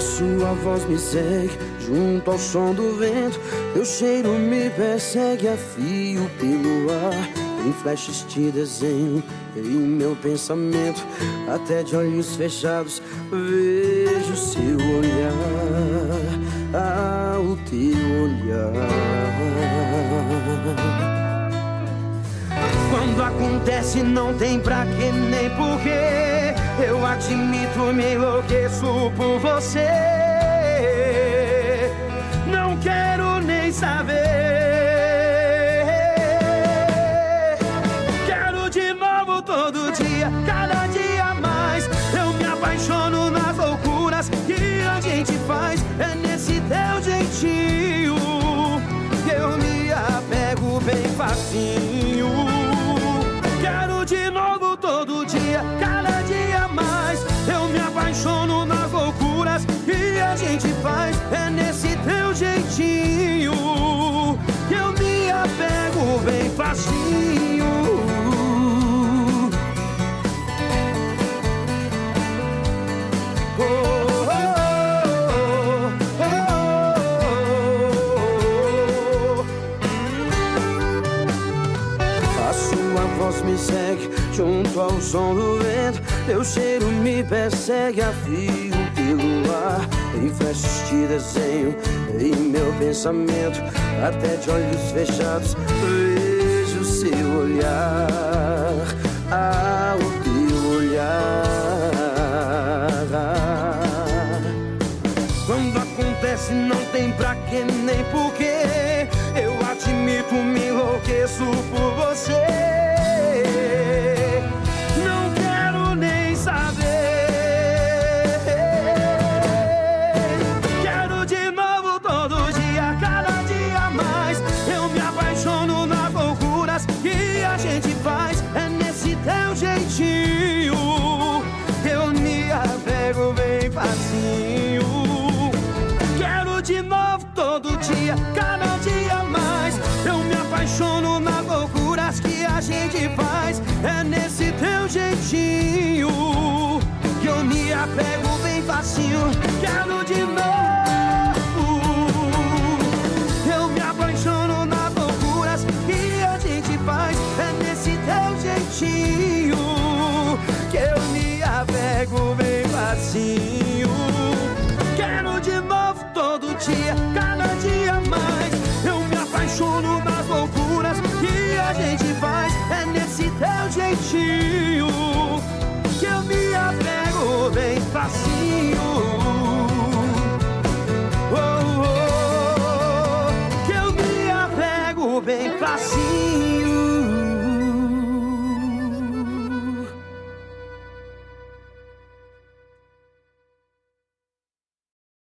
A sua voz me segue junto ao som do vento. Teu cheiro me persegue a fio pelo ar. Em flashes te desenho em meu pensamento. Até de olhos fechados vejo seu olhar. Quando acontece não tem pra que nem porquê Eu admito, me enlouqueço por você. Não quero nem saber. Quero de novo todo dia, cada dia mais. Eu me apaixono nas loucuras que a gente faz. É nesse teu jeitinho. Que eu me apego bem facinho bem facinho. A sua voz me segue junto ao som do vento. Teu cheiro me persegue a fio pelo ar. Em flashes te desenho em meu pensamento. Até de olhos fechados acontece não tem pra que nem porquê Eu admito, me enlouqueço por você. Não quero nem saber. Quero de novo todo dia, cada dia mais. Eu me apaixono nas loucuras que a gente faz. É nesse teu jeitinho Eu me apego todo dia, cada dia mais. Eu me apaixono nas loucuras que a gente faz. É nesse teu jeitinho que eu me apego bem facinho. Quero de novo. Eu me apaixono nas loucuras que a gente faz. É nesse teu jeitinho que eu me apego bem facinho.